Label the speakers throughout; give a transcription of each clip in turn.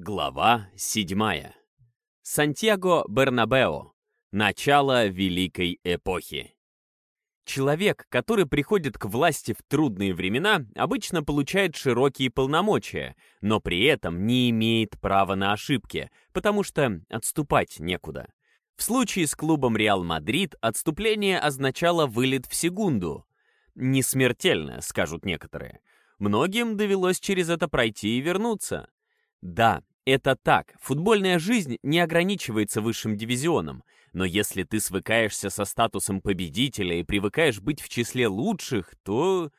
Speaker 1: Глава 7. Сантьяго Бернабео. Начало Великой Эпохи. Человек, который приходит к власти в трудные времена, обычно получает широкие полномочия, но при этом не имеет права на ошибки, потому что отступать некуда. В случае с клубом Реал Мадрид отступление означало вылет в секунду. Не смертельно, скажут некоторые. Многим довелось через это пройти и вернуться. Да, это так, футбольная жизнь не ограничивается высшим дивизионом, но если ты свыкаешься со статусом победителя и привыкаешь быть в числе лучших, то...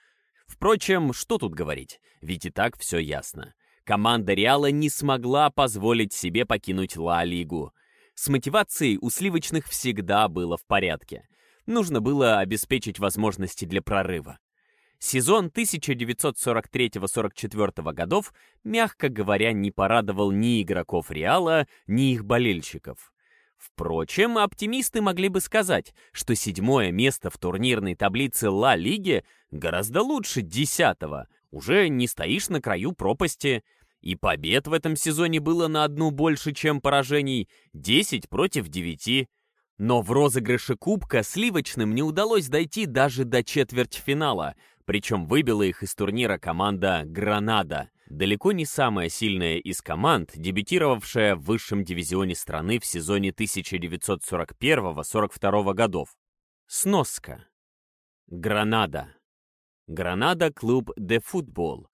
Speaker 1: Впрочем, что тут говорить, ведь и так все ясно. Команда Реала не смогла позволить себе покинуть Ла-Лигу. С мотивацией у сливочных всегда было в порядке. Нужно было обеспечить возможности для прорыва. Сезон 1943-44 годов, мягко говоря, не порадовал ни игроков Реала, ни их болельщиков. Впрочем, оптимисты могли бы сказать, что седьмое место в турнирной таблице Ла Лиги гораздо лучше десятого, уже не стоишь на краю пропасти, и побед в этом сезоне было на одну больше, чем поражений, 10 против 9. Но в розыгрыше Кубка сливочным не удалось дойти даже до четвертьфинала, причем выбила их из турнира команда «Гранада», далеко не самая сильная из команд, дебютировавшая в высшем дивизионе страны в сезоне 1941-42 годов. Сноска. Гранада. Гранада клуб «Де Футбол».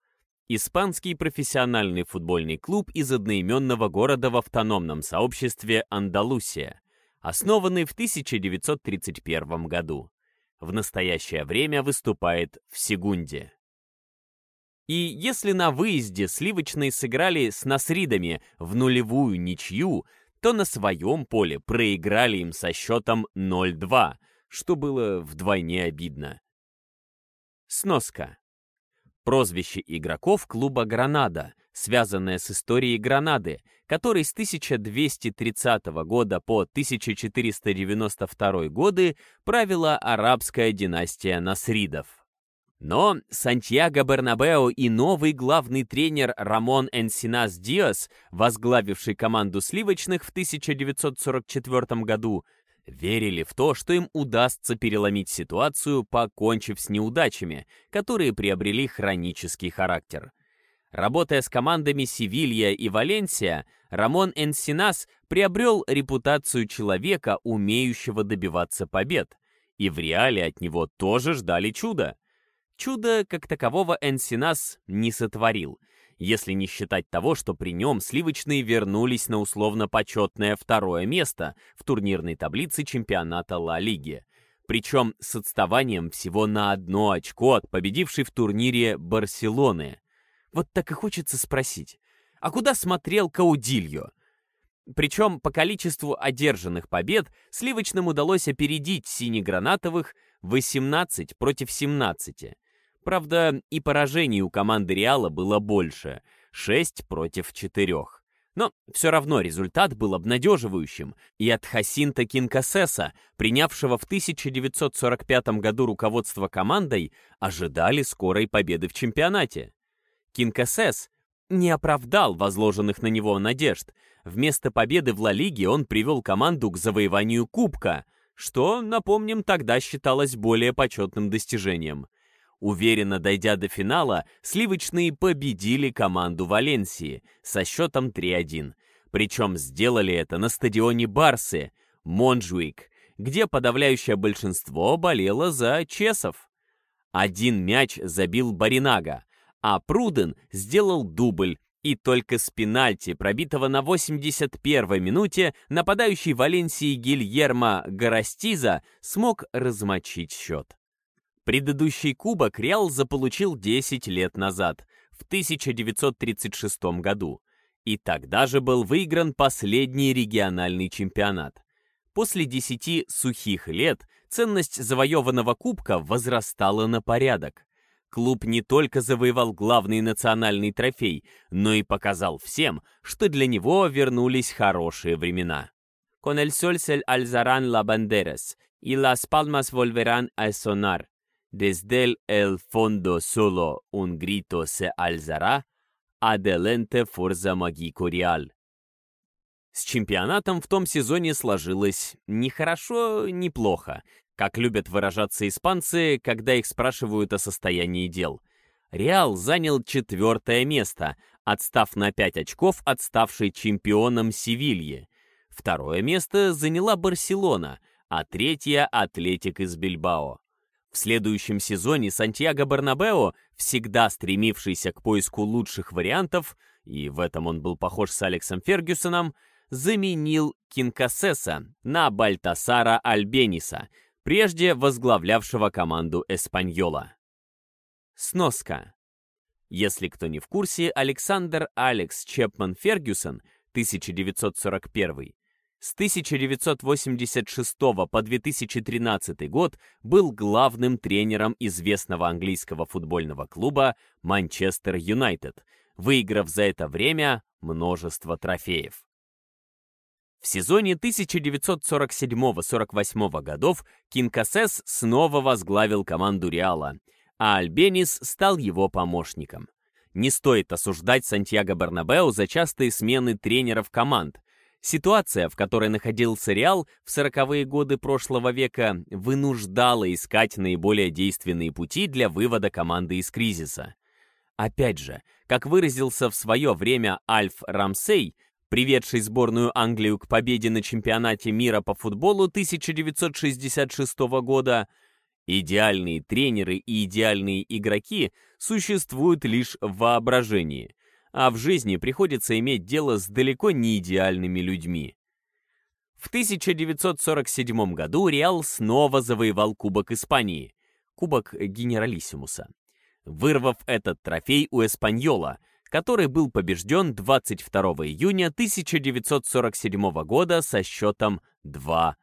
Speaker 1: Испанский профессиональный футбольный клуб из одноименного города в автономном сообществе Андалусия, основанный в 1931 году в настоящее время выступает в Сегунде. И если на выезде сливочные сыграли с насридами в нулевую ничью, то на своем поле проиграли им со счетом 0-2, что было вдвойне обидно. Сноска. Прозвище игроков клуба «Гранада», связанное с историей Гранады, который с 1230 года по 1492 годы правила арабская династия Насридов. Но Сантьяго Бернабео и новый главный тренер Рамон Энсинас Диас, возглавивший команду сливочных в 1944 году, верили в то, что им удастся переломить ситуацию, покончив с неудачами, которые приобрели хронический характер. Работая с командами Севилья и Валенсия, Рамон Энсинас приобрел репутацию человека, умеющего добиваться побед. И в реале от него тоже ждали чуда. Чудо, как такового, Энсинас не сотворил, если не считать того, что при нем сливочные вернулись на условно-почетное второе место в турнирной таблице чемпионата Ла Лиги, причем с отставанием всего на одно очко от победившей в турнире Барселоны. Вот так и хочется спросить, а куда смотрел Каудильо? Причем по количеству одержанных побед сливочным удалось опередить синегранатовых 18 против 17. Правда, и поражений у команды Реала было больше — 6 против 4. Но все равно результат был обнадеживающим, и от Хасинта Кинкасеса, принявшего в 1945 году руководство командой, ожидали скорой победы в чемпионате. Кинкосес не оправдал возложенных на него надежд. Вместо победы в Ла Лиге он привел команду к завоеванию Кубка, что, напомним, тогда считалось более почетным достижением. Уверенно дойдя до финала, сливочные победили команду Валенсии со счетом 3-1. Причем сделали это на стадионе Барсы, Монжуик, где подавляющее большинство болело за чесов. Один мяч забил Баринага, а Пруден сделал дубль, и только с пенальти, пробитого на 81-й минуте, нападающий Валенсии Гильермо Гарастиза смог размочить счет. Предыдущий кубок Реал заполучил 10 лет назад, в 1936 году, и тогда же был выигран последний региональный чемпионат. После 10 сухих лет ценность завоеванного кубка возрастала на порядок клуб не только завоевал главный национальный трофей, но и показал всем, что для него вернулись хорошие времена. Con el sol se alzarán las banderas y las palmas volverán a sonar. Desde el fondo solo un grito se alzará. «Аделенте Форза Магико Реаль». С чемпионатом в том сезоне сложилось ни хорошо, ни плохо, как любят выражаться испанцы, когда их спрашивают о состоянии дел. Реал занял четвертое место, отстав на 5 очков от ставшей чемпионом Севильи. Второе место заняла Барселона, а третье — Атлетик из Бильбао. В следующем сезоне Сантьяго Барнабео, всегда стремившийся к поиску лучших вариантов, и в этом он был похож с Алексом Фергюсоном, заменил Кинкасеса на Бальтасара Альбениса, прежде возглавлявшего команду Эспаньола. Сноска. Если кто не в курсе, Александр Алекс Чепман Фергюсон, 1941, с 1986 по 2013 год был главным тренером известного английского футбольного клуба Манчестер Юнайтед, выиграв за это время множество трофеев. В сезоне 1947-48 годов Кинкасес снова возглавил команду Реала, а Альбенис стал его помощником. Не стоит осуждать Сантьяго Бернабеу за частые смены тренеров команд. Ситуация, в которой находился Реал в 40-е годы прошлого века, вынуждала искать наиболее действенные пути для вывода команды из кризиса. Опять же, как выразился в свое время Альф Рамсей, приведший сборную Англию к победе на чемпионате мира по футболу 1966 года, идеальные тренеры и идеальные игроки существуют лишь в воображении, а в жизни приходится иметь дело с далеко не идеальными людьми. В 1947 году Реал снова завоевал Кубок Испании, Кубок Генералиссимуса, вырвав этот трофей у Эспаньола – который был побежден 22 июня 1947 года со счетом 2-0.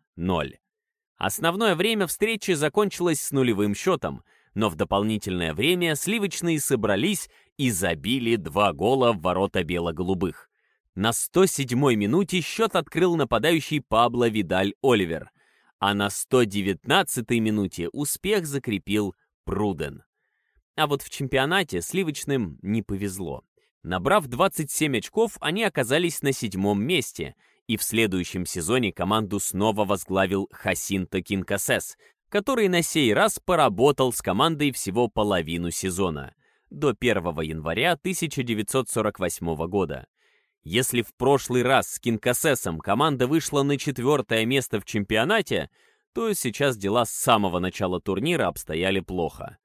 Speaker 1: Основное время встречи закончилось с нулевым счетом, но в дополнительное время сливочные собрались и забили два гола в ворота бело-голубых. На 107-й минуте счет открыл нападающий Пабло Видаль Оливер, а на 119-й минуте успех закрепил Пруден. А вот в чемпионате сливочным не повезло. Набрав 27 очков, они оказались на седьмом месте, и в следующем сезоне команду снова возглавил Хасинто Кинкасес, который на сей раз поработал с командой всего половину сезона, до 1 января 1948 года. Если в прошлый раз с Кинкасесом команда вышла на четвертое место в чемпионате, то сейчас дела с самого начала турнира обстояли плохо.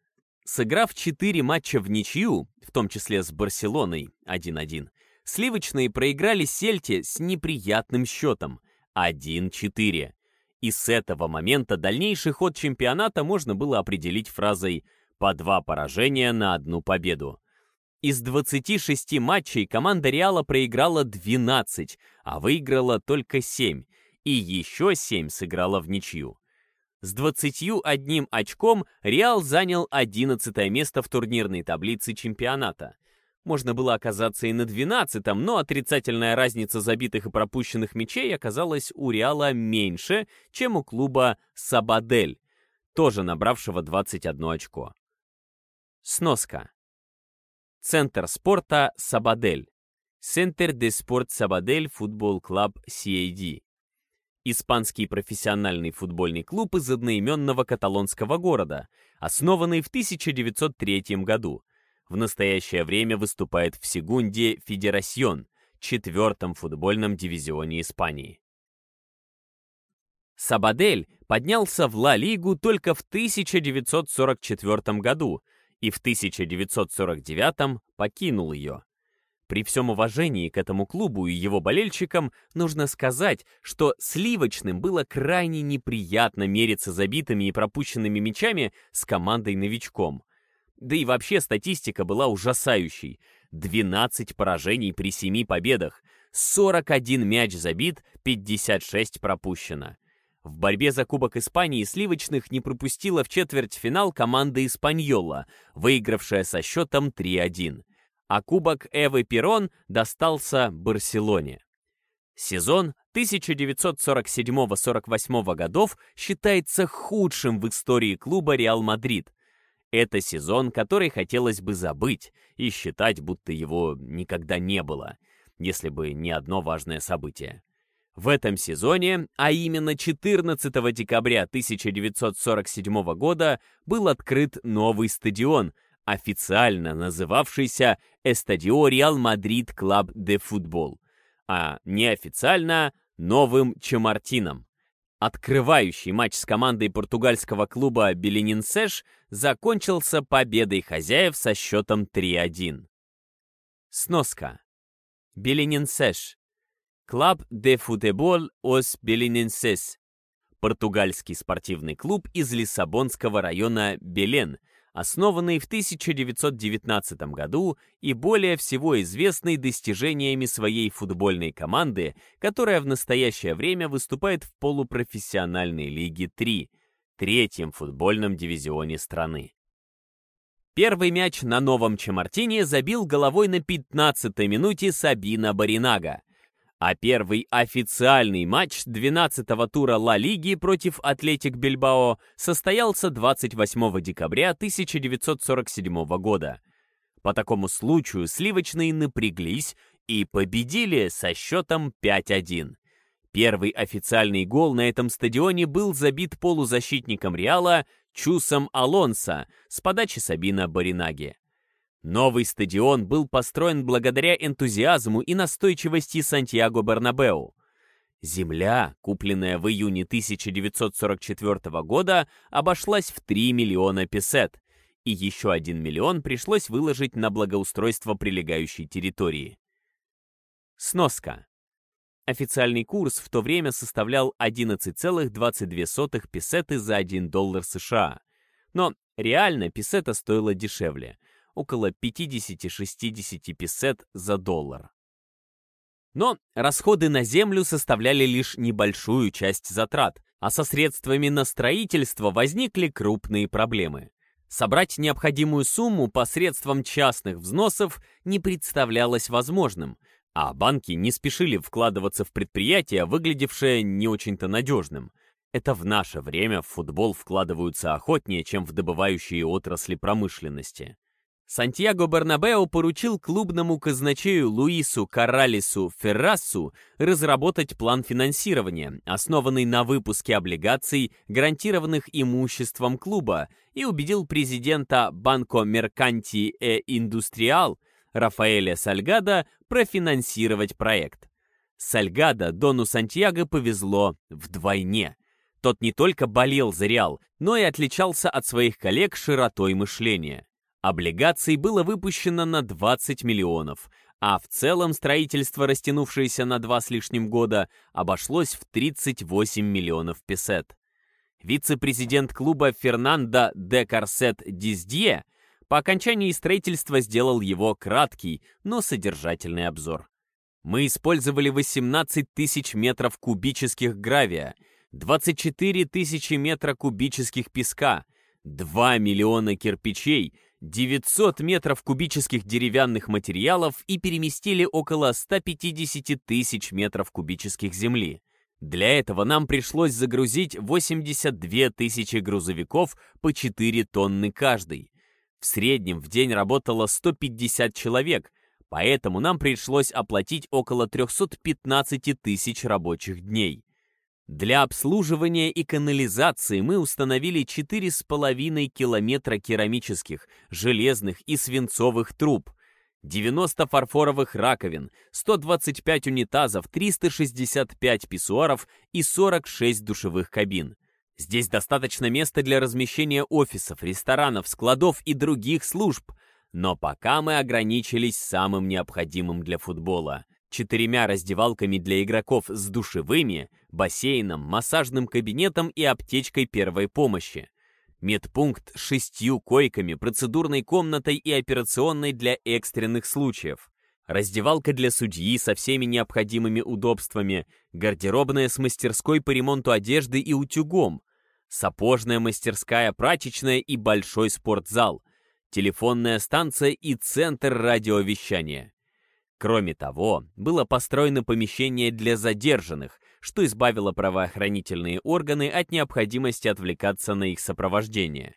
Speaker 1: Сыграв 4 матча в ничью, в том числе с Барселоной 1-1, сливочные проиграли Сельте с неприятным счетом 1-4. И с этого момента дальнейший ход чемпионата можно было определить фразой «по два поражения на одну победу». Из 26 матчей команда Реала проиграла 12, а выиграла только 7, и еще 7 сыграла в ничью. С 21 очком Реал занял 11 место в турнирной таблице чемпионата. Можно было оказаться и на 12-м, но отрицательная разница забитых и пропущенных мячей оказалась у Реала меньше, чем у клуба Сабадель, тоже набравшего 21 очко. Сноска. Центр спорта Сабадель. Центр де спорт Сабадель футбол клуб CAD испанский профессиональный футбольный клуб из одноименного каталонского города, основанный в 1903 году. В настоящее время выступает в Сегунде Федерасьон, четвертом футбольном дивизионе Испании. Сабадель поднялся в Ла-Лигу только в 1944 году и в 1949 покинул ее. При всем уважении к этому клубу и его болельщикам нужно сказать, что сливочным было крайне неприятно мериться забитыми и пропущенными мячами с командой-новичком. Да и вообще статистика была ужасающей. 12 поражений при 7 победах, 41 мяч забит, 56 пропущено. В борьбе за Кубок Испании сливочных не пропустила в четвертьфинал команда Испаньола, выигравшая со счетом 3-1 а кубок Эвы Перрон достался Барселоне. Сезон 1947-48 годов считается худшим в истории клуба Реал Мадрид. Это сезон, который хотелось бы забыть и считать, будто его никогда не было, если бы не одно важное событие. В этом сезоне, а именно 14 декабря 1947 года, был открыт новый стадион, официально называвшийся «Estadio Real Madrid Club de Fútbol», а неофициально «Новым Чемартином». Открывающий матч с командой португальского клуба «Белененсеш» закончился победой хозяев со счетом 3-1. Сноска. Белененсеш Clube de Futebol Os Belenenses, португальский спортивный клуб из Лиссабонского района Белен, основанный в 1919 году и более всего известный достижениями своей футбольной команды, которая в настоящее время выступает в полупрофессиональной лиге 3, третьем футбольном дивизионе страны. Первый мяч на новом Чемартине забил головой на 15-й минуте Сабина Баринага а первый официальный матч 12-го тура Ла Лиги против Атлетик Бильбао состоялся 28 декабря 1947 года. По такому случаю сливочные напряглись и победили со счетом 5-1. Первый официальный гол на этом стадионе был забит полузащитником Реала Чусом Алонсо с подачи Сабина Баринаги. Новый стадион был построен благодаря энтузиазму и настойчивости Сантьяго Бернабеу. Земля, купленная в июне 1944 года, обошлась в 3 миллиона песет, и еще 1 миллион пришлось выложить на благоустройство прилегающей территории. Сноска. Официальный курс в то время составлял 11,22 песеты за 1 доллар США. Но реально песета стоила дешевле около 50-60 песет за доллар. Но расходы на землю составляли лишь небольшую часть затрат, а со средствами на строительство возникли крупные проблемы. Собрать необходимую сумму посредством частных взносов не представлялось возможным, а банки не спешили вкладываться в предприятие, выглядевшее не очень-то надежным. Это в наше время в футбол вкладываются охотнее, чем в добывающие отрасли промышленности. Сантьяго Бернабео поручил клубному казначею Луису Каралису Феррасу разработать план финансирования, основанный на выпуске облигаций, гарантированных имуществом клуба, и убедил президента Банко Мерканти э Индустриал Рафаэля Сальгада профинансировать проект. Сальгада Дону Сантьяго повезло вдвойне. Тот не только болел за Реал, но и отличался от своих коллег широтой мышления. Облигаций было выпущено на 20 миллионов, а в целом строительство, растянувшееся на два с лишним года, обошлось в 38 миллионов песет. Вице-президент клуба Фернандо де Карсет Диздье по окончании строительства сделал его краткий, но содержательный обзор. Мы использовали 18 тысяч метров кубических гравия, 24 тысячи метра кубических песка, 2 миллиона кирпичей — 900 метров кубических деревянных материалов и переместили около 150 тысяч метров кубических земли. Для этого нам пришлось загрузить 82 тысячи грузовиков по 4 тонны каждый. В среднем в день работало 150 человек, поэтому нам пришлось оплатить около 315 тысяч рабочих дней. Для обслуживания и канализации мы установили 4,5 километра керамических, железных и свинцовых труб, 90 фарфоровых раковин, 125 унитазов, 365 писсуаров и 46 душевых кабин. Здесь достаточно места для размещения офисов, ресторанов, складов и других служб, но пока мы ограничились самым необходимым для футбола – четырьмя раздевалками для игроков с душевыми, бассейном, массажным кабинетом и аптечкой первой помощи. Медпункт с шестью койками, процедурной комнатой и операционной для экстренных случаев. Раздевалка для судьи со всеми необходимыми удобствами, гардеробная с мастерской по ремонту одежды и утюгом, сапожная мастерская, прачечная и большой спортзал, телефонная станция и центр радиовещания. Кроме того, было построено помещение для задержанных, что избавило правоохранительные органы от необходимости отвлекаться на их сопровождение.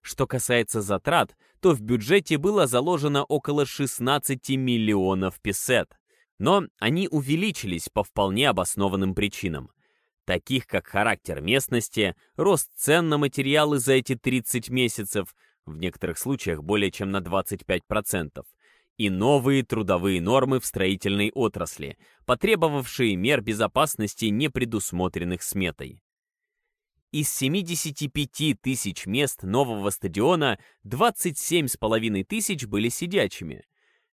Speaker 1: Что касается затрат, то в бюджете было заложено около 16 миллионов песет. Но они увеличились по вполне обоснованным причинам, таких как характер местности, рост цен на материалы за эти 30 месяцев, в некоторых случаях более чем на 25%, и новые трудовые нормы в строительной отрасли, потребовавшие мер безопасности, не предусмотренных сметой. Из 75 тысяч мест нового стадиона 27,5 тысяч были сидячими.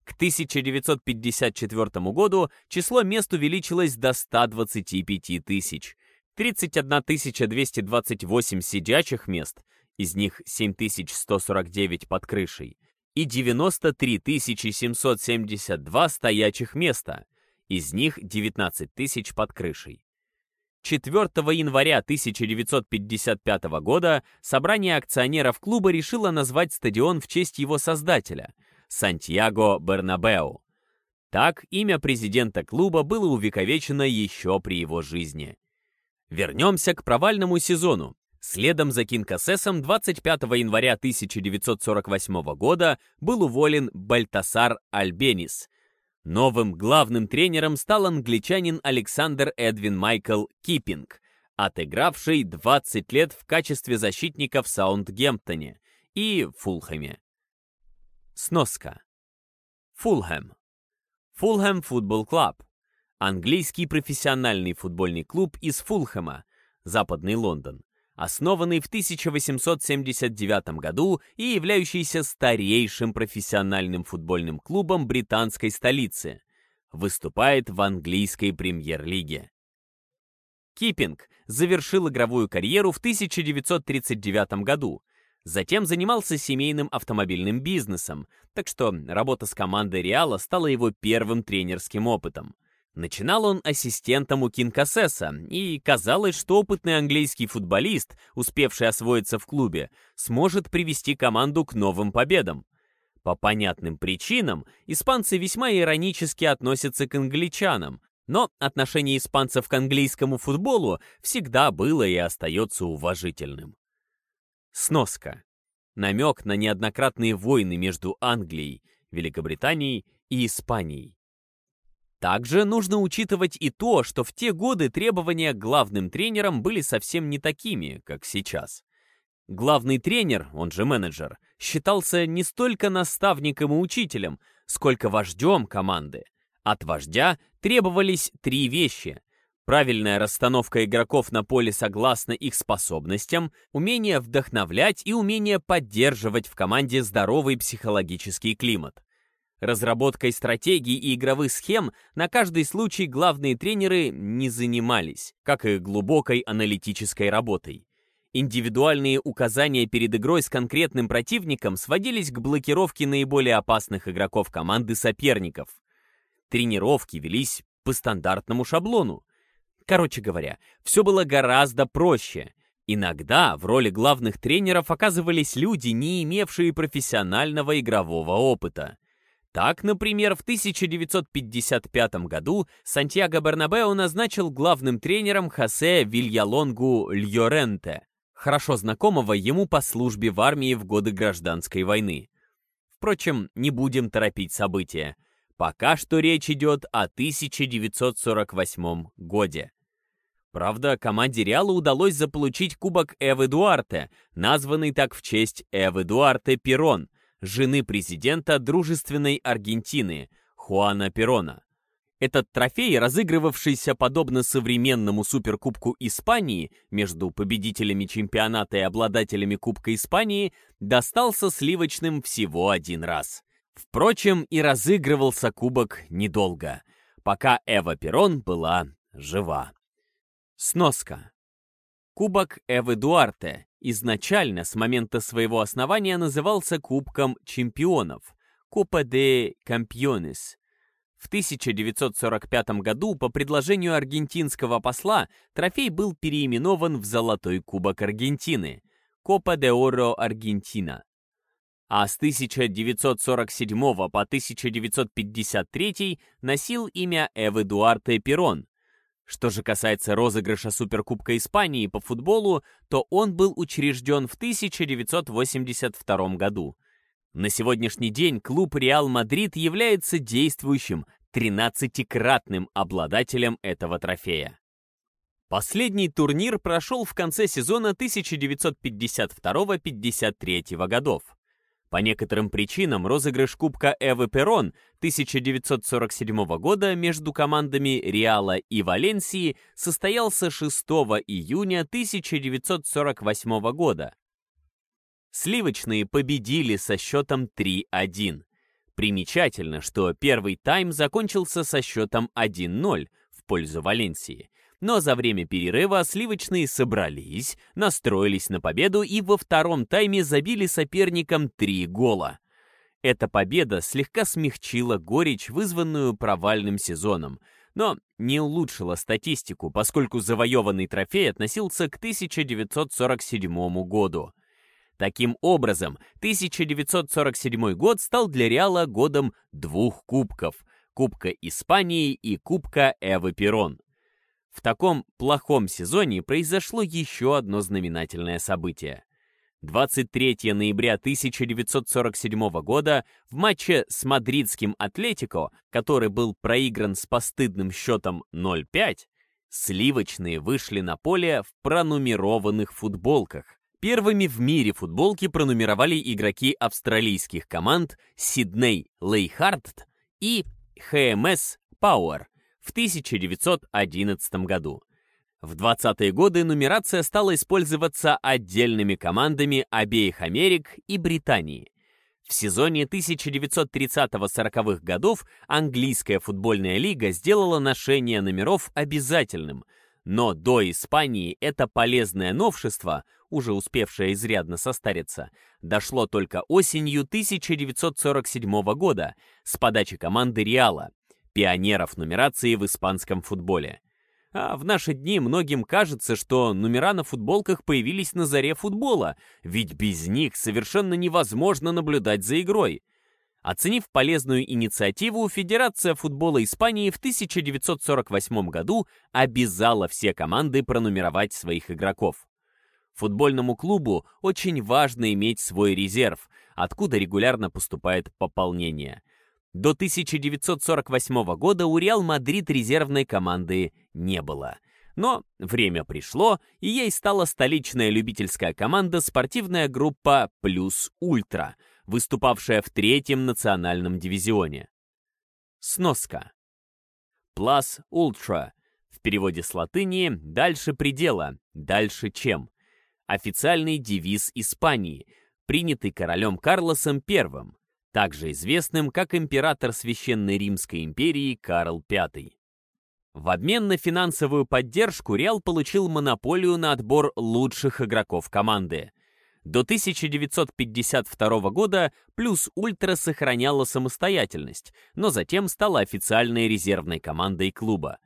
Speaker 1: К 1954 году число мест увеличилось до 125 тысяч. 31 228 сидячих мест, из них 7149 под крышей, и 93 772 стоячих места, из них 19 тысяч под крышей. 4 января 1955 года собрание акционеров клуба решило назвать стадион в честь его создателя – Сантьяго Бернабеу. Так имя президента клуба было увековечено еще при его жизни. Вернемся к провальному сезону. Следом за Кинкасесом 25 января 1948 года был уволен Бальтасар Альбенис – Новым главным тренером стал англичанин Александр Эдвин Майкл Киппинг, отыгравший 20 лет в качестве защитника в Саундгемптоне и Фулхэме. Сноска. Фулхэм. Фулхэм футбол клуб. Английский профессиональный футбольный клуб из Фулхэма, Западный Лондон основанный в 1879 году и являющийся старейшим профессиональным футбольным клубом британской столицы, выступает в английской премьер-лиге. Киппинг завершил игровую карьеру в 1939 году, затем занимался семейным автомобильным бизнесом, так что работа с командой Реала стала его первым тренерским опытом. Начинал он ассистентом у Кинкасеса, и казалось, что опытный английский футболист, успевший освоиться в клубе, сможет привести команду к новым победам. По понятным причинам, испанцы весьма иронически относятся к англичанам, но отношение испанцев к английскому футболу всегда было и остается уважительным. Сноска. Намек на неоднократные войны между Англией, Великобританией и Испанией. Также нужно учитывать и то, что в те годы требования к главным тренерам были совсем не такими, как сейчас. Главный тренер, он же менеджер, считался не столько наставником и учителем, сколько вождем команды. От вождя требовались три вещи. Правильная расстановка игроков на поле согласно их способностям, умение вдохновлять и умение поддерживать в команде здоровый психологический климат. Разработкой стратегий и игровых схем на каждый случай главные тренеры не занимались, как и глубокой аналитической работой. Индивидуальные указания перед игрой с конкретным противником сводились к блокировке наиболее опасных игроков команды соперников. Тренировки велись по стандартному шаблону. Короче говоря, все было гораздо проще. Иногда в роли главных тренеров оказывались люди, не имевшие профессионального игрового опыта. Так, например, в 1955 году Сантьяго Бернабео назначил главным тренером Хосе Вильялонгу Льоренте, хорошо знакомого ему по службе в армии в годы гражданской войны. Впрочем, не будем торопить события. Пока что речь идет о 1948 годе. Правда, команде Реала удалось заполучить кубок Эвы Дуарте, названный так в честь Эвы Дуарте Перрон, жены президента дружественной Аргентины Хуана Перона. Этот трофей, разыгрывавшийся подобно современному Суперкубку Испании между победителями чемпионата и обладателями Кубка Испании, достался сливочным всего один раз. Впрочем, и разыгрывался кубок недолго, пока Эва Перон была жива. Сноска. Кубок Эвы Дуарте изначально с момента своего основания назывался Кубком чемпионов Купа де Campeones. В 1945 году по предложению аргентинского посла трофей был переименован в Золотой Кубок Аргентины Копа де Оро Аргентина. А с 1947 по 1953 носил имя Эвы Дуарте Перрон, Что же касается розыгрыша Суперкубка Испании по футболу, то он был учрежден в 1982 году. На сегодняшний день клуб «Реал Мадрид» является действующим 13-кратным обладателем этого трофея. Последний турнир прошел в конце сезона 1952-53 годов. По некоторым причинам розыгрыш Кубка Эвы Перрон 1947 года между командами Реала и Валенсии состоялся 6 июня 1948 года. Сливочные победили со счетом 3-1. Примечательно, что первый тайм закончился со счетом 1-0 в пользу Валенсии, но за время перерыва сливочные собрались, настроились на победу и во втором тайме забили соперникам три гола. Эта победа слегка смягчила горечь, вызванную провальным сезоном, но не улучшила статистику, поскольку завоеванный трофей относился к 1947 году. Таким образом, 1947 год стал для Реала годом двух кубков – Кубка Испании и Кубка Эвы Перрон. В таком плохом сезоне произошло еще одно знаменательное событие. 23 ноября 1947 года в матче с мадридским Атлетико, который был проигран с постыдным счетом 0-5, сливочные вышли на поле в пронумерованных футболках. Первыми в мире футболки пронумеровали игроки австралийских команд Сидней Лейхард и ХМС Пауэр – в 1911 году. В 20-е годы нумерация стала использоваться отдельными командами обеих Америк и Британии. В сезоне 1930-40-х годов английская футбольная лига сделала ношение номеров обязательным, но до Испании это полезное новшество, уже успевшее изрядно состариться, дошло только осенью 1947 года с подачи команды Реала, пионеров нумерации в испанском футболе. А в наши дни многим кажется, что номера на футболках появились на заре футбола, ведь без них совершенно невозможно наблюдать за игрой. Оценив полезную инициативу, Федерация футбола Испании в 1948 году обязала все команды пронумеровать своих игроков. Футбольному клубу очень важно иметь свой резерв, откуда регулярно поступает пополнение – до 1948 года у Реал Мадрид резервной команды не было. Но время пришло, и ей стала столичная любительская команда спортивная группа «Плюс Ультра», выступавшая в третьем национальном дивизионе. Сноска. «Plus Ultra» в переводе с латыни «дальше предела», «дальше чем». Официальный девиз Испании, принятый королем Карлосом I, также известным как император Священной Римской империи Карл V. В обмен на финансовую поддержку Реал получил монополию на отбор лучших игроков команды. До 1952 года плюс Ультра сохраняла самостоятельность, но затем стала официальной резервной командой клуба.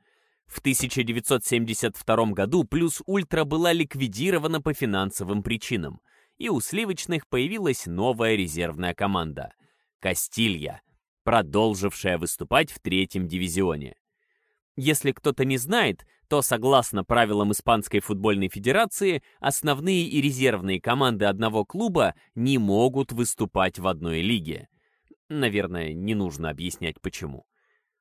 Speaker 1: В 1972 году плюс Ультра была ликвидирована по финансовым причинам, и у сливочных появилась новая резервная команда. Кастилья, продолжившая выступать в третьем дивизионе. Если кто-то не знает, то, согласно правилам Испанской футбольной федерации, основные и резервные команды одного клуба не могут выступать в одной лиге. Наверное, не нужно объяснять почему.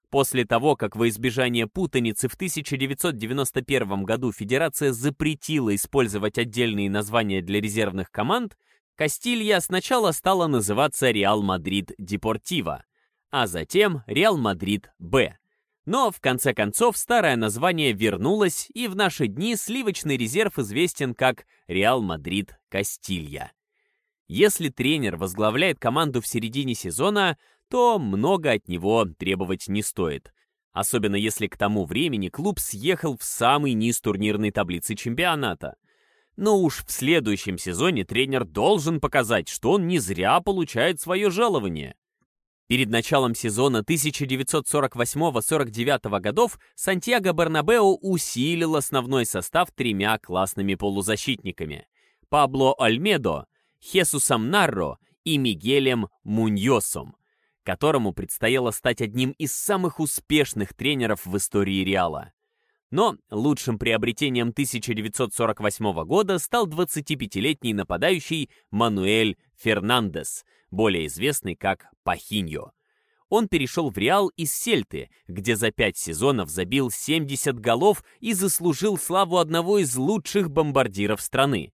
Speaker 1: После того, как во избежание путаницы в 1991 году Федерация запретила использовать отдельные названия для резервных команд, Кастилья сначала стала называться Реал Мадрид Депортива, а затем Реал Мадрид Б. Но в конце концов старое название вернулось, и в наши дни сливочный резерв известен как Реал Мадрид Кастилья. Если тренер возглавляет команду в середине сезона, то много от него требовать не стоит. Особенно если к тому времени клуб съехал в самый низ турнирной таблицы чемпионата – но уж в следующем сезоне тренер должен показать, что он не зря получает свое жалование. Перед началом сезона 1948-49 годов Сантьяго Бернабео усилил основной состав тремя классными полузащитниками – Пабло Альмедо, Хесусом Нарро и Мигелем Муньосом, которому предстояло стать одним из самых успешных тренеров в истории Реала. Но лучшим приобретением 1948 года стал 25-летний нападающий Мануэль Фернандес, более известный как Пахиньо. Он перешел в Реал из Сельты, где за пять сезонов забил 70 голов и заслужил славу одного из лучших бомбардиров страны.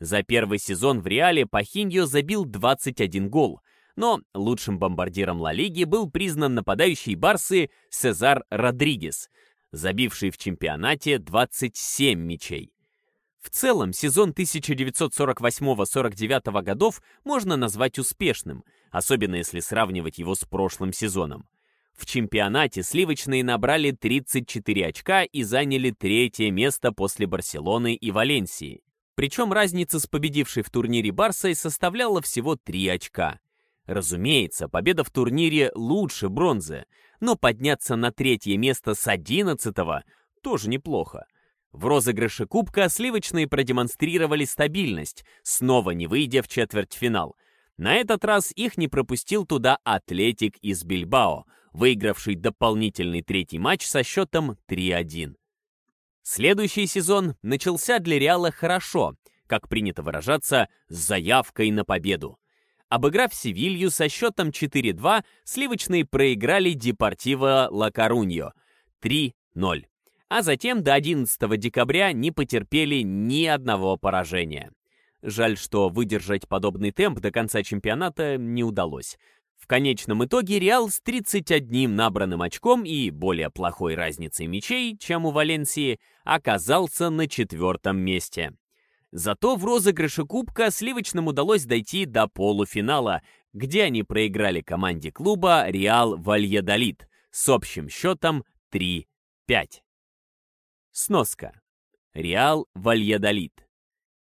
Speaker 1: За первый сезон в Реале Пахиньо забил 21 гол, но лучшим бомбардиром Ла Лиги был признан нападающий Барсы Сезар Родригес, забивший в чемпионате 27 мячей. В целом, сезон 1948-49 годов можно назвать успешным, особенно если сравнивать его с прошлым сезоном. В чемпионате сливочные набрали 34 очка и заняли третье место после Барселоны и Валенсии. Причем разница с победившей в турнире Барсой составляла всего 3 очка. Разумеется, победа в турнире лучше бронзы, но подняться на третье место с 11 тоже неплохо. В розыгрыше Кубка сливочные продемонстрировали стабильность, снова не выйдя в четвертьфинал. На этот раз их не пропустил туда Атлетик из Бильбао, выигравший дополнительный третий матч со счетом 3-1. Следующий сезон начался для Реала хорошо, как принято выражаться, с заявкой на победу. Обыграв Севилью со счетом 4-2, сливочные проиграли Депортиво Ла Коруньо 3-0. А затем до 11 декабря не потерпели ни одного поражения. Жаль, что выдержать подобный темп до конца чемпионата не удалось. В конечном итоге Реал с 31 набранным очком и более плохой разницей мячей, чем у Валенсии, оказался на четвертом месте. Зато в розыгрыше Кубка сливочным удалось дойти до полуфинала, где они проиграли команде клуба Реал Вальедолит с общим счетом 3-5. Сноска. Реал Вальедолит.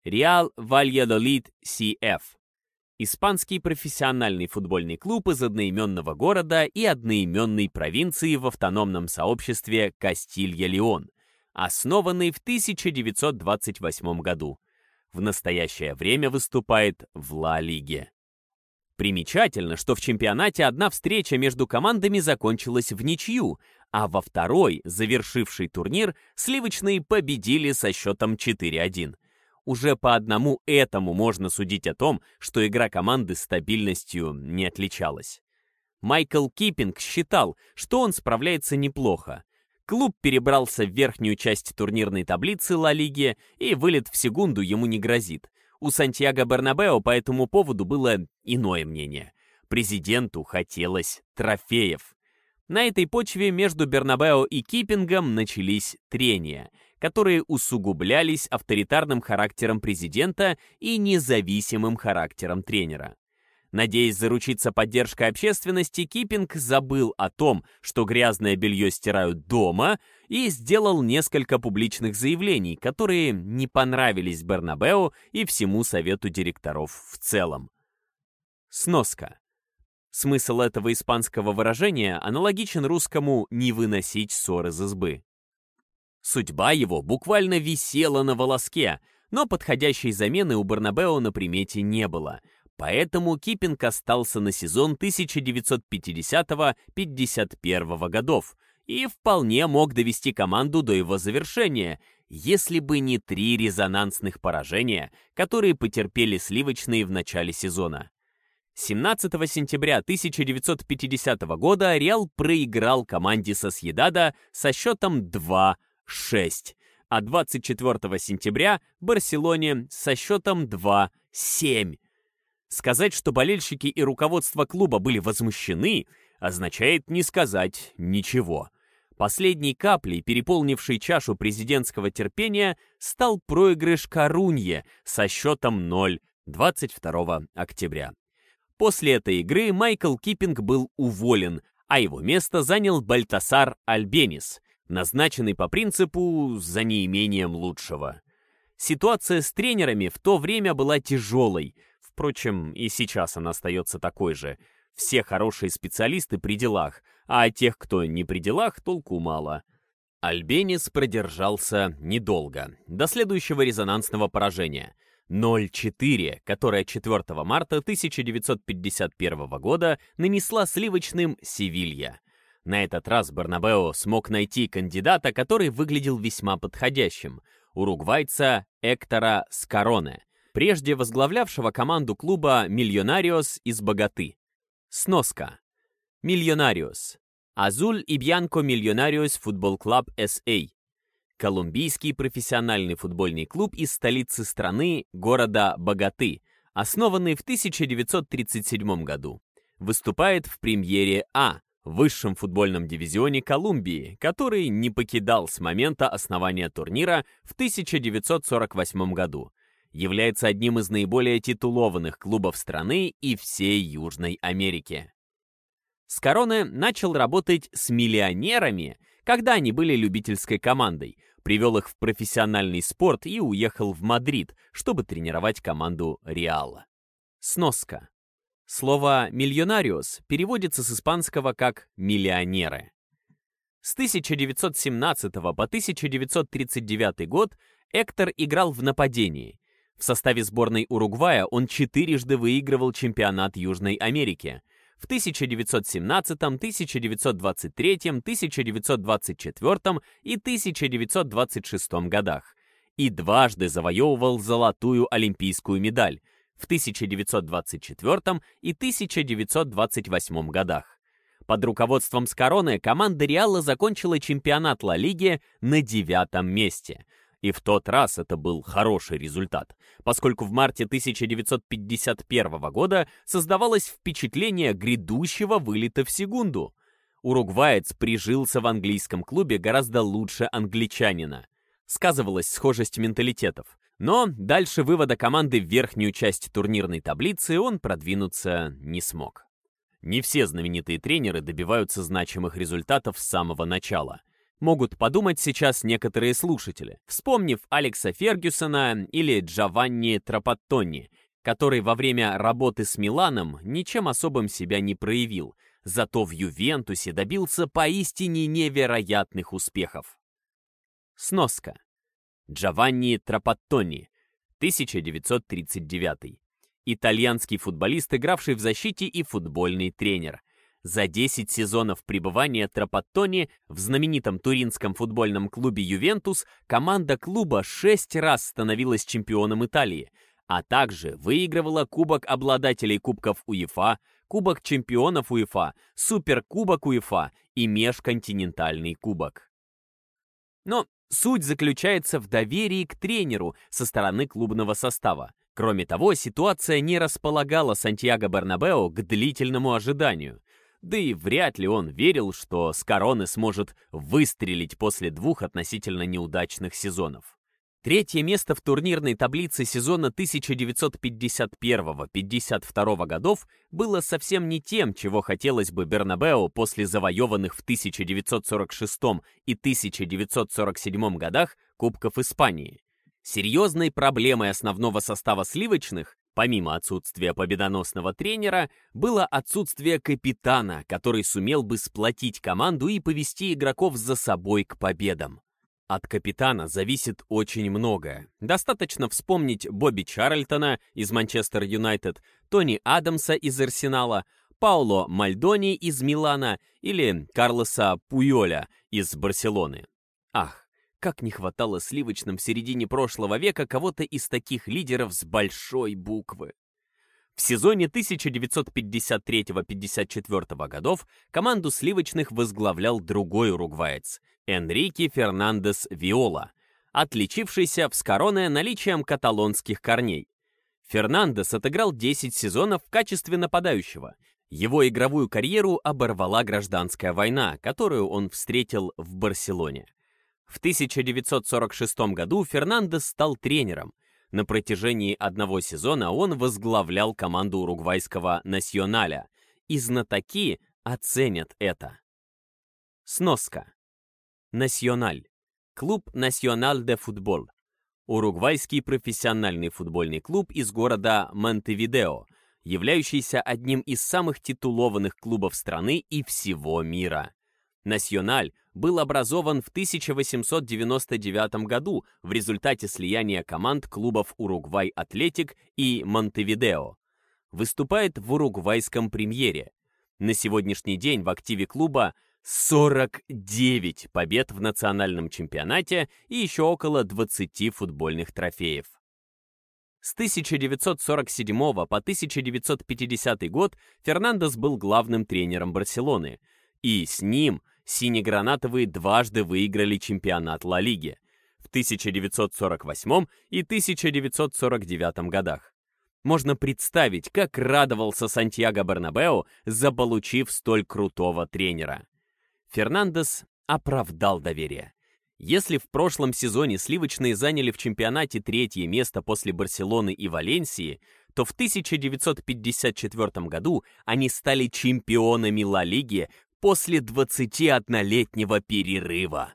Speaker 1: Реал Вальедолит CF. Испанский профессиональный футбольный клуб из одноименного города и одноименной провинции в автономном сообществе Кастилья-Леон, основанный в 1928 году в настоящее время выступает в Ла-Лиге. Примечательно, что в чемпионате одна встреча между командами закончилась в ничью, а во второй, завершивший турнир, сливочные победили со счетом 4-1. Уже по одному этому можно судить о том, что игра команды стабильностью не отличалась. Майкл Киппинг считал, что он справляется неплохо, Клуб перебрался в верхнюю часть турнирной таблицы Ла Лиги, и вылет в секунду ему не грозит. У Сантьяго Бернабео по этому поводу было иное мнение. Президенту хотелось трофеев. На этой почве между Бернабео и Киппингом начались трения, которые усугублялись авторитарным характером президента и независимым характером тренера. Надеясь заручиться поддержкой общественности, Киппинг забыл о том, что грязное белье стирают дома, и сделал несколько публичных заявлений, которые не понравились Бернабеу и всему совету директоров в целом. Сноска. Смысл этого испанского выражения аналогичен русскому «не выносить ссор из избы». Судьба его буквально висела на волоске, но подходящей замены у Барнабео на примете не было — Поэтому Киппинг остался на сезон 1950-51 годов и вполне мог довести команду до его завершения, если бы не три резонансных поражения, которые потерпели сливочные в начале сезона. 17 сентября 1950 года Реал проиграл команде Сосъедада со счетом 2-6, а 24 сентября Барселоне со счетом 2-7. Сказать, что болельщики и руководство клуба были возмущены, означает не сказать ничего. Последней каплей, переполнившей чашу президентского терпения, стал проигрыш Карунье со счетом 0 22 октября. После этой игры Майкл Киппинг был уволен, а его место занял Бальтасар Альбенис, назначенный по принципу «за неимением лучшего». Ситуация с тренерами в то время была тяжелой – Впрочем, и сейчас она остается такой же. Все хорошие специалисты при делах, а тех, кто не при делах, толку мало. Альбенис продержался недолго, до следующего резонансного поражения. 0-4, которое 4 марта 1951 года нанесла сливочным Севилья. На этот раз Барнабео смог найти кандидата, который выглядел весьма подходящим – уругвайца Эктора Скороне, прежде возглавлявшего команду клуба «Миллионариос» из Боготы. Сноска. «Миллионариос». Azul y Blanco Millonarios Fútbol Club S.A. Колумбийский профессиональный футбольный клуб из столицы страны, города Боготы, основанный в 1937 году. Выступает в Примере А, высшем футбольном дивизионе Колумбии, который не покидал с момента основания турнира в 1948 году. Является одним из наиболее титулованных клубов страны и всей Южной Америки. Скороне начал работать с миллионерами, когда они были любительской командой, привел их в профессиональный спорт и уехал в Мадрид, чтобы тренировать команду Реала. Сноска. Слово «миллионариус» переводится с испанского как «миллионеры». С 1917 по 1939 год Эктор играл в нападении. В составе сборной Уругвая он четырежды выигрывал чемпионат Южной Америки. В 1917, 1923, 1924 и 1926 годах. И дважды завоевывал золотую олимпийскую медаль – в 1924 и 1928 годах. Под руководством Скороны команда Реала закончила чемпионат Ла Лиги на девятом месте. И в тот раз это был хороший результат, поскольку в марте 1951 года создавалось впечатление грядущего вылета в секунду. Уругваец прижился в английском клубе гораздо лучше англичанина. Сказывалась схожесть менталитетов. Но дальше вывода команды в верхнюю часть турнирной таблицы он продвинуться не смог. Не все знаменитые тренеры добиваются значимых результатов с самого начала. Могут подумать сейчас некоторые слушатели, вспомнив Алекса Фергюсона или Джованни Трапаттони, который во время работы с Миланом ничем особым себя не проявил, зато в Ювентусе добился поистине невероятных успехов. Сноска. Джованни Трапаттони, 1939. Итальянский футболист, игравший в защите и футбольный тренер. За 10 сезонов пребывания Трапаттони в знаменитом туринском футбольном клубе «Ювентус» команда клуба 6 раз становилась чемпионом Италии, а также выигрывала Кубок обладателей Кубков УЕФА, Кубок чемпионов УЕФА, Суперкубок УЕФА и Межконтинентальный кубок. Но Суть заключается в доверии к тренеру со стороны клубного состава. Кроме того, ситуация не располагала Сантьяго Бернабео к длительному ожиданию. Да и вряд ли он верил, что Скороны сможет выстрелить после двух относительно неудачных сезонов. Третье место в турнирной таблице сезона 1951-52 годов было совсем не тем, чего хотелось бы Бернабео после завоеванных в 1946 и 1947 годах Кубков Испании. Серьезной проблемой основного состава сливочных, помимо отсутствия победоносного тренера, было отсутствие капитана, который сумел бы сплотить команду и повести игроков за собой к победам. От капитана зависит очень многое. Достаточно вспомнить Бобби Чарльтона из Манчестер Юнайтед, Тони Адамса из Арсенала, Пауло Мальдони из Милана или Карлоса Пуйоля из Барселоны. Ах, как не хватало сливочным в середине прошлого века кого-то из таких лидеров с большой буквы. В сезоне 1953-54 годов команду сливочных возглавлял другой уругваец – Энрике Фернандес Виола, отличившийся в Скороне наличием каталонских корней. Фернандес отыграл 10 сезонов в качестве нападающего. Его игровую карьеру оборвала гражданская война, которую он встретил в Барселоне. В 1946 году Фернандес стал тренером, на протяжении одного сезона он возглавлял команду уругвайского «Насьоналя», и знатоки оценят это. Сноска. «Насьональ» — клуб «Насьональ де футбол», уругвайский профессиональный футбольный клуб из города Монтевидео, являющийся одним из самых титулованных клубов страны и всего мира. «Насьональ» был образован в 1899 году в результате слияния команд клубов Уругвай Атлетик и Монтевидео. Выступает в уругвайском премьере. На сегодняшний день в активе клуба 49 побед в национальном чемпионате и еще около 20 футбольных трофеев. С 1947 по 1950 год Фернандес был главным тренером Барселоны, и с ним синегранатовые дважды выиграли чемпионат Ла Лиги в 1948 и 1949 годах. Можно представить, как радовался Сантьяго Бернабеу, заполучив столь крутого тренера. Фернандес оправдал доверие. Если в прошлом сезоне сливочные заняли в чемпионате третье место после Барселоны и Валенсии, то в 1954 году они стали чемпионами Ла Лиги после 21-летнего перерыва.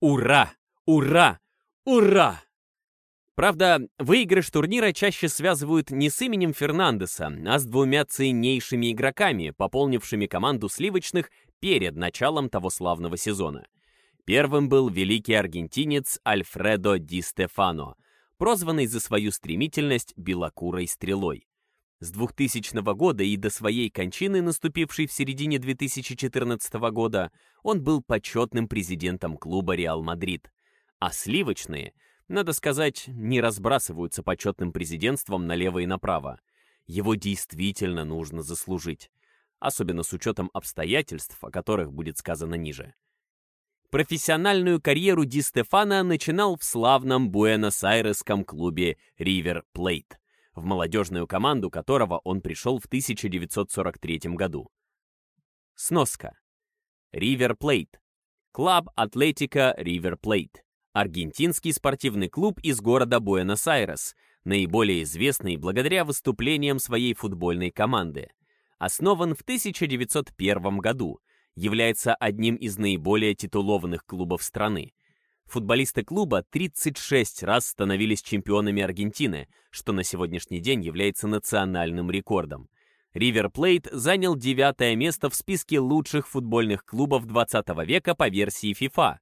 Speaker 1: Ура! Ура! Ура! Правда, выигрыш турнира чаще связывают не с именем Фернандеса, а с двумя ценнейшими игроками, пополнившими команду сливочных перед началом того славного сезона – Первым был великий аргентинец Альфредо Ди Стефано, прозванный за свою стремительность белокурой стрелой. С 2000 года и до своей кончины, наступившей в середине 2014 года, он был почетным президентом клуба «Реал Мадрид». А сливочные, надо сказать, не разбрасываются почетным президентством налево и направо. Его действительно нужно заслужить, особенно с учетом обстоятельств, о которых будет сказано ниже. Профессиональную карьеру Ди Стефана начинал в славном Буэнос-Айресском клубе River Plate, в молодежную команду которого он пришел в 1943 году. Сноска. River Plate. Club Atlético River Plate. Аргентинский спортивный клуб из города Буэнос-Айрес, наиболее известный благодаря выступлениям своей футбольной команды. Основан в 1901 году является одним из наиболее титулованных клубов страны. Футболисты клуба 36 раз становились чемпионами Аргентины, что на сегодняшний день является национальным рекордом. Ривер Плейт занял девятое место в списке лучших футбольных клубов 20 века по версии FIFA.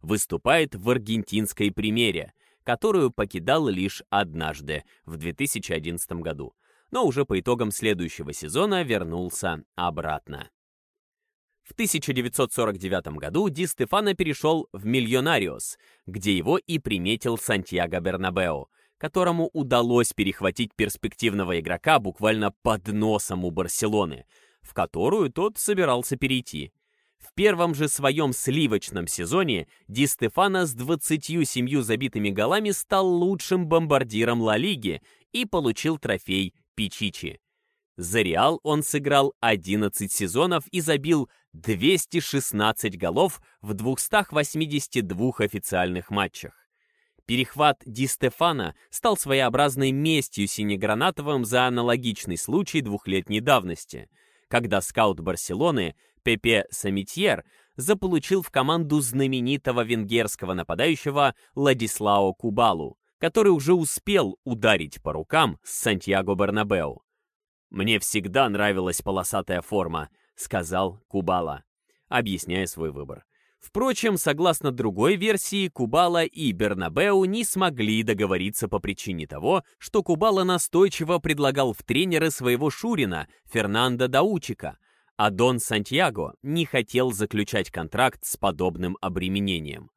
Speaker 1: Выступает в аргентинской премьере, которую покидал лишь однажды, в 2011 году, но уже по итогам следующего сезона вернулся обратно. В 1949 году Ди Стефано перешел в Миллионариос, где его и приметил Сантьяго Бернабео, которому удалось перехватить перспективного игрока буквально под носом у Барселоны, в которую тот собирался перейти. В первом же своем сливочном сезоне Ди Стефано с 27 забитыми голами стал лучшим бомбардиром Ла Лиги и получил трофей Пичичи. За Реал он сыграл 11 сезонов и забил 216 голов в 282 официальных матчах. Перехват Ди Стефана стал своеобразной местью синегранатовым за аналогичный случай двухлетней давности, когда скаут Барселоны Пепе Самитьер заполучил в команду знаменитого венгерского нападающего Ладислао Кубалу, который уже успел ударить по рукам с Сантьяго Бернабеу. «Мне всегда нравилась полосатая форма», — сказал Кубала, объясняя свой выбор. Впрочем, согласно другой версии, Кубала и Бернабеу не смогли договориться по причине того, что Кубала настойчиво предлагал в тренеры своего Шурина, Фернандо Даучика, а Дон Сантьяго не хотел заключать контракт с подобным обременением.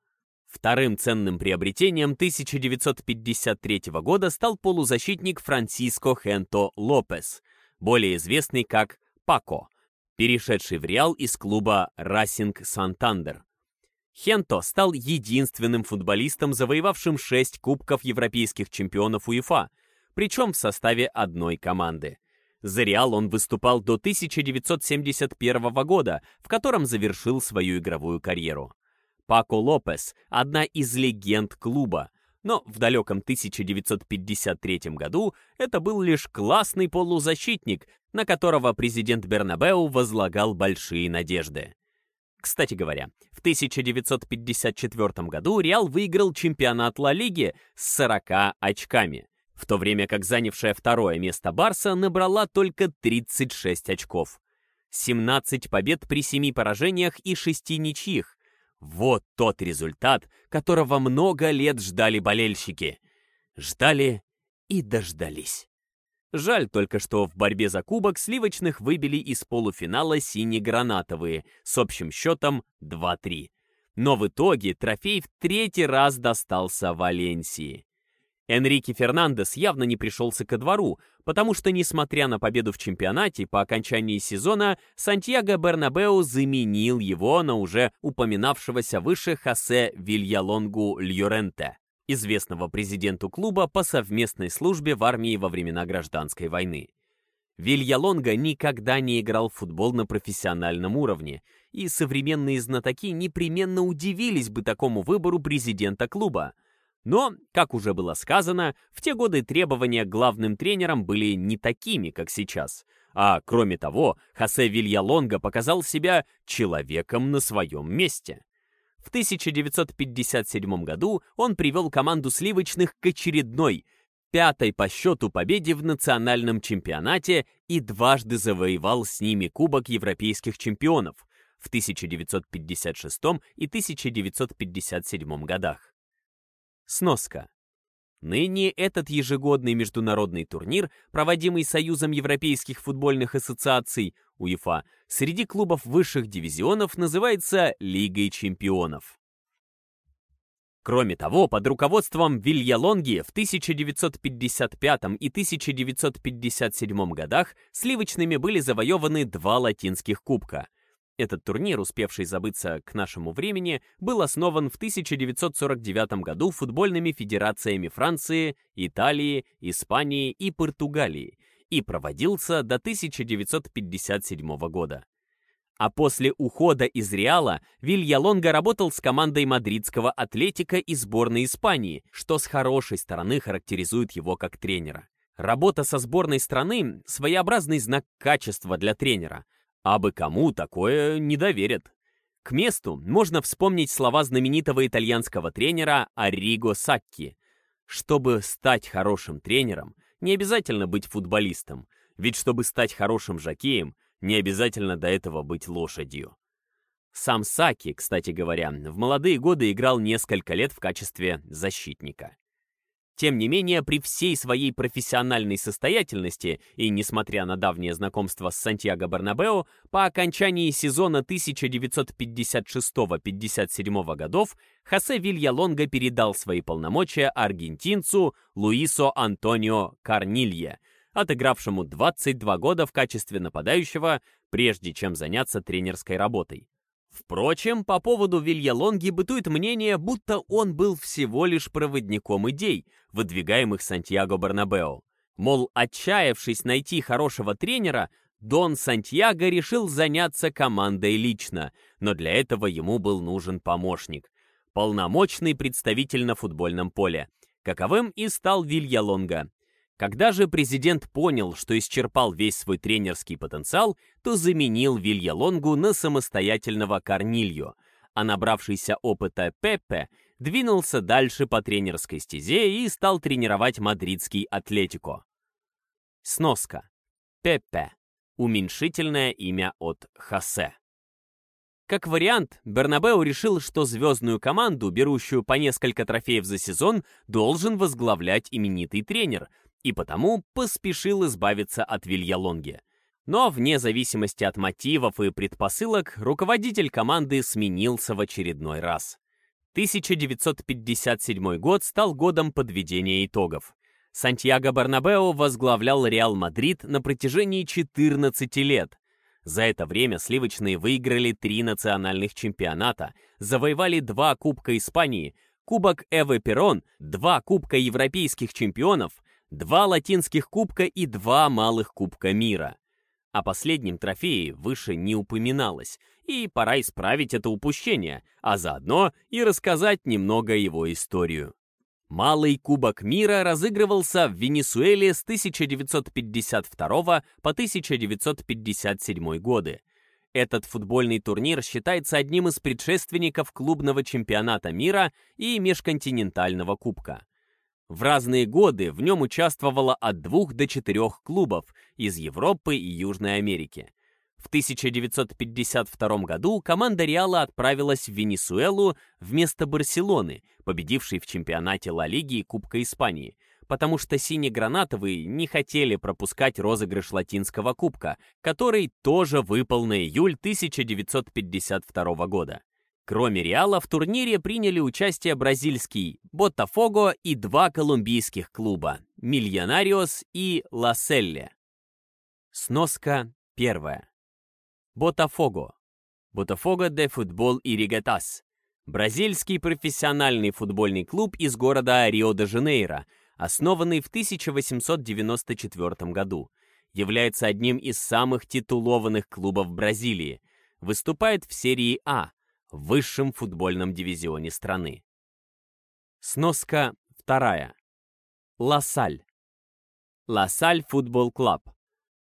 Speaker 1: Вторым ценным приобретением 1953 года стал полузащитник Франсиско Хенто Лопес – более известный как Пако, перешедший в Реал из клуба Racing Santander. Хенто стал единственным футболистом, завоевавшим шесть кубков европейских чемпионов УЕФА, причем в составе одной команды. За Реал он выступал до 1971 года, в котором завершил свою игровую карьеру. Пако Лопес – одна из легенд клуба, но в далеком 1953 году это был лишь классный полузащитник, на которого президент Бернабеу возлагал большие надежды. Кстати говоря, в 1954 году Реал выиграл чемпионат Ла Лиги с 40 очками, в то время как занявшая второе место Барса набрала только 36 очков. 17 побед при 7 поражениях и 6 ничьих, вот тот результат, которого много лет ждали болельщики. Ждали и дождались. Жаль только, что в борьбе за кубок сливочных выбили из полуфинала сине-гранатовые с общим счетом 2-3. Но в итоге трофей в третий раз достался Валенсии. Энрике Фернандес явно не пришелся ко двору, потому что, несмотря на победу в чемпионате, по окончании сезона Сантьяго Бернабеу заменил его на уже упоминавшегося выше Хосе Вильялонгу Льоренте, известного президенту клуба по совместной службе в армии во времена гражданской войны. Вильялонга никогда не играл в футбол на профессиональном уровне, и современные знатоки непременно удивились бы такому выбору президента клуба – но, как уже было сказано, в те годы требования к главным тренерам были не такими, как сейчас. А кроме того, Хосе Вильялонга показал себя человеком на своем месте. В 1957 году он привел команду сливочных к очередной, пятой по счету победе в национальном чемпионате и дважды завоевал с ними Кубок Европейских чемпионов в 1956 и 1957 годах. Сноска. Ныне этот ежегодный международный турнир, проводимый Союзом Европейских футбольных ассоциаций УЕФА, среди клубов высших дивизионов называется Лигой чемпионов. Кроме того, под руководством Вильялонги в 1955 и 1957 годах сливочными были завоеваны два латинских кубка этот турнир, успевший забыться к нашему времени, был основан в 1949 году футбольными федерациями Франции, Италии, Испании и Португалии и проводился до 1957 года. А после ухода из Реала Вильялонга работал с командой мадридского Атлетика и сборной Испании, что с хорошей стороны характеризует его как тренера. Работа со сборной страны – своеобразный знак качества для тренера, а бы кому такое не доверят. К месту можно вспомнить слова знаменитого итальянского тренера Арриго Сакки. Чтобы стать хорошим тренером, не обязательно быть футболистом, ведь чтобы стать хорошим жокеем, не обязательно до этого быть лошадью. Сам Саки, кстати говоря, в молодые годы играл несколько лет в качестве защитника. Тем не менее, при всей своей профессиональной состоятельности и несмотря на давнее знакомство с Сантьяго Барнабео, по окончании сезона 1956-57 годов Хосе Вильялонга передал свои полномочия аргентинцу Луисо Антонио Карнилье, отыгравшему 22 года в качестве нападающего, прежде чем заняться тренерской работой. Впрочем, по поводу Вильялонги бытует мнение, будто он был всего лишь проводником идей, выдвигаемых Сантьяго Барнабео. Мол, отчаявшись найти хорошего тренера, Дон Сантьяго решил заняться командой лично, но для этого ему был нужен помощник. Полномочный представитель на футбольном поле. Каковым и стал Вильялонга. Когда же президент понял, что исчерпал весь свой тренерский потенциал, то заменил Вильялонгу на самостоятельного Корнильо, а набравшийся опыта Пеппе двинулся дальше по тренерской стезе и стал тренировать мадридский Атлетико. Сноска. Пеппе. Уменьшительное имя от Хосе. Как вариант, Бернабеу решил, что звездную команду, берущую по несколько трофеев за сезон, должен возглавлять именитый тренер – и потому поспешил избавиться от Вильялонги. Но вне зависимости от мотивов и предпосылок, руководитель команды сменился в очередной раз. 1957 год стал годом подведения итогов. Сантьяго Бернабеу возглавлял Реал Мадрид на протяжении 14 лет. За это время сливочные выиграли три национальных чемпионата, завоевали два Кубка Испании, Кубок Эвы Перон, два Кубка Европейских чемпионов, два латинских кубка и два малых кубка мира. О последнем трофее выше не упоминалось, и пора исправить это упущение, а заодно и рассказать немного его историю. Малый Кубок мира разыгрывался в Венесуэле с 1952 по 1957 годы. Этот футбольный турнир считается одним из предшественников клубного чемпионата мира и межконтинентального кубка. В разные годы в нем участвовало от двух до четырех клубов из Европы и Южной Америки. В 1952 году команда Реала отправилась в Венесуэлу вместо Барселоны, победившей в чемпионате Ла Лиги и Кубка Испании, потому что синегранатовые не хотели пропускать розыгрыш Латинского кубка, который тоже выпал на июль 1952 года. Кроме Реала, в турнире приняли участие бразильский Ботафого и два колумбийских клуба – Мильонариос и Ласелле. Сноска первая. Ботафого. Ботафого де футбол и регатас. Бразильский профессиональный футбольный клуб из города Рио-де-Жанейро, основанный в 1894 году, является одним из самых титулованных клубов Бразилии, выступает в серии А, высшем футбольном дивизионе страны. Сноска вторая. Лассаль. Лассаль футбол клуб.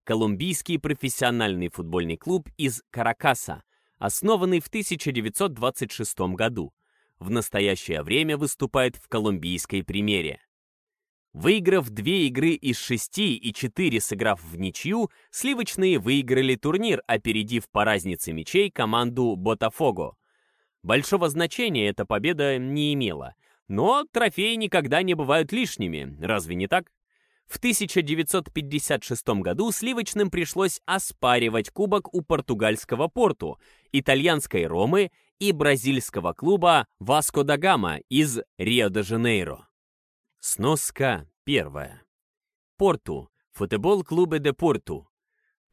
Speaker 1: Колумбийский профессиональный футбольный клуб из Каракаса, основанный в 1926 году. В настоящее время выступает в колумбийской премьере. Выиграв две игры из шести и четыре сыграв в ничью, сливочные выиграли турнир, опередив по разнице мячей команду Ботафого. Большого значения эта победа не имела, но трофеи никогда не бывают лишними, разве не так? В 1956 году сливочным пришлось оспаривать кубок у португальского Порту, итальянской Ромы и бразильского клуба Васко да Гама из Рио-де-Жанейро. Сноска первая. Порту. Футбол клубе де Порту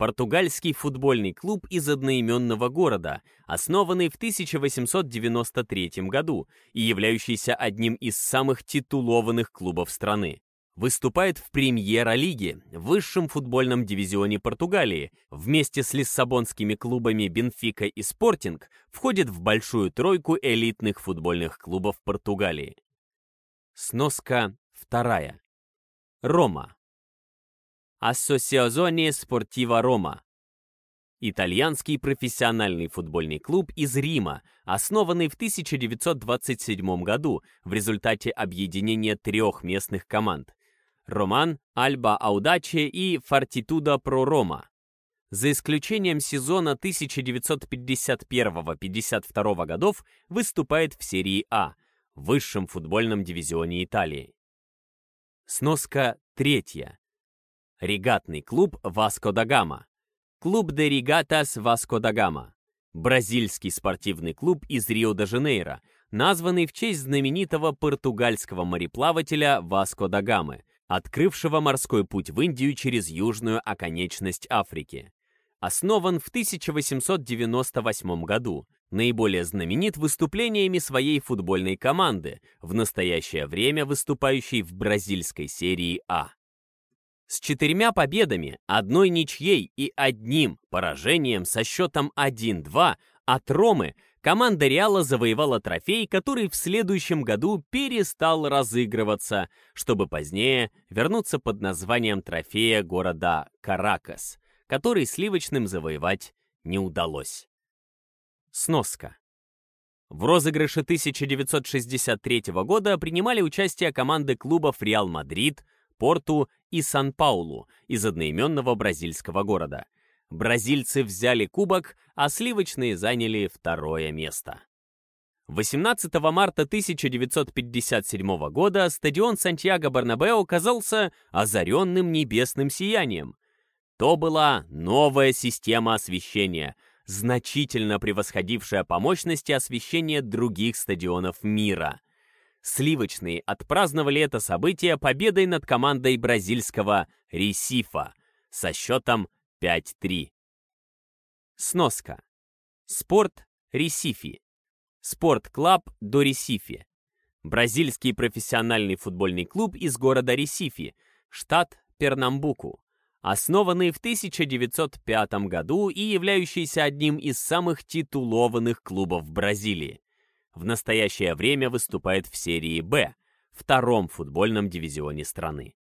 Speaker 1: португальский футбольный клуб из одноименного города, основанный в 1893 году и являющийся одним из самых титулованных клубов страны. Выступает в премьер-лиге, высшем футбольном дивизионе Португалии, вместе с лиссабонскими клубами Бенфика и Спортинг входит в большую тройку элитных футбольных клубов Португалии. Сноска вторая. Рома. Associazione Sportiva Roma. Итальянский профессиональный футбольный клуб из Рима, основанный в 1927 году в результате объединения трех местных команд – Роман, Альба Аудаче и Фортитуда Про Рома. За исключением сезона 1951-52 годов выступает в серии А, высшем футбольном дивизионе Италии. Сноска третья. Регатный клуб Васко да Гама. Клуб де Регатас Васко да Гама. Бразильский спортивный клуб из Рио-де-Жанейро, названный в честь знаменитого португальского мореплавателя Васко да Гамы, открывшего морской путь в Индию через южную оконечность Африки. Основан в 1898 году, наиболее знаменит выступлениями своей футбольной команды, в настоящее время выступающей в бразильской серии А. С четырьмя победами, одной ничьей и одним поражением со счетом 1-2 от Ромы команда Реала завоевала трофей, который в следующем году перестал разыгрываться, чтобы позднее вернуться под названием трофея города Каракас, который сливочным завоевать не удалось. Сноска. В розыгрыше 1963 года принимали участие команды клубов Реал Мадрид, Порту и Сан-Паулу из одноименного бразильского города. Бразильцы взяли кубок, а сливочные заняли второе место. 18 марта 1957 года стадион Сантьяго-Барнабео оказался озаренным небесным сиянием. То была новая система освещения, значительно превосходившая по мощности освещение других стадионов мира – Сливочные отпраздновали это событие победой над командой бразильского Ресифа со счетом 5-3. Сноска. Спорт Ресифи. Спорт-клаб до Ресифи. Бразильский профессиональный футбольный клуб из города Ресифи, штат Пернамбуку, основанный в 1905 году и являющийся одним из самых титулованных клубов Бразилии в настоящее время выступает в серии «Б», втором футбольном дивизионе страны.